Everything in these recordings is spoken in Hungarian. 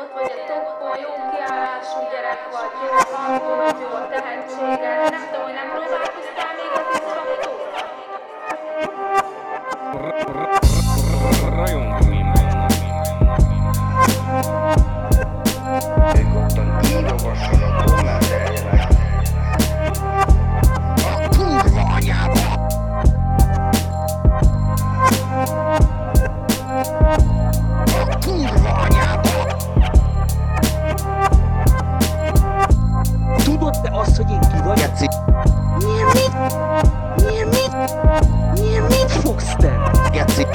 ott vagy egy toppon, jó kiállású gyerek vagy, jó hangulat, jó a tehetsége. Nem tudom, hogy nem próbálkoztál még az izrapitóval? Rajongóim vannak. Ők ottan írogassanak, kommenteljenek. Tudod te azt, hogy én ki vagy? Geci! Milyen mit? Milyen mit? Milyen mit fogsz tenni? Geci!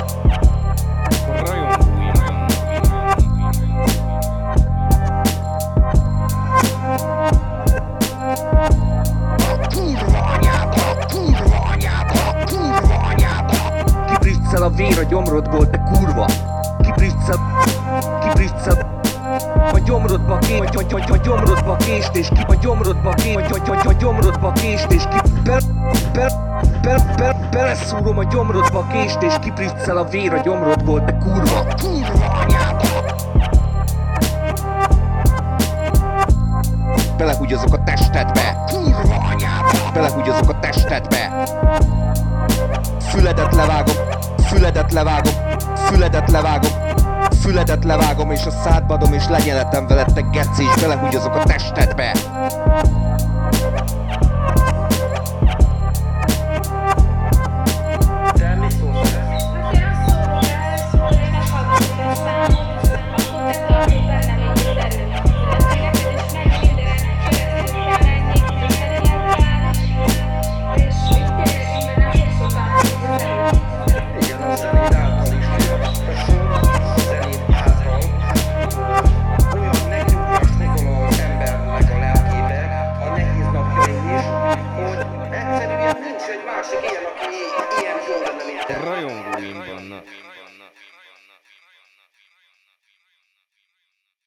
A vér a gyomrodból, te kurva! Kipriccel, kipriccel gyomrodba ké, a, a, a, a gyomrodba kést, és ki a gyomrodba ké, a, a, a, a gyomrodba kést, és ki be, be, be, be, beleszúrom a gyomrodba kést, és kipriccel a vér a gyomrodból, te kurva! Kurva anyába! Belehúgyozok a testedbe, Kurva anyába! belehúgyozok a testedbe. Füledet levágom, füledet levágom, füledet levágom, füledet levágom, és a szádba adom, és lenyeletem veled, te geci, és belehúgyozok a testedbe. sekin on